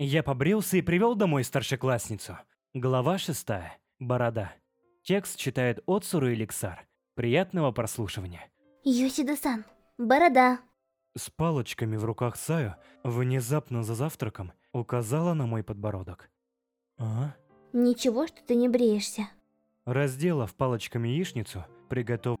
Я побрился и привел домой старшеклассницу. Глава шестая. Борода. Текст читает Отсуру Эликсар. Приятного прослушивания. Йосида-сан, борода. С палочками в руках Саю, внезапно за завтраком, указала на мой подбородок. А? Ничего, что ты не бреешься. Разделав палочками яичницу, приготовив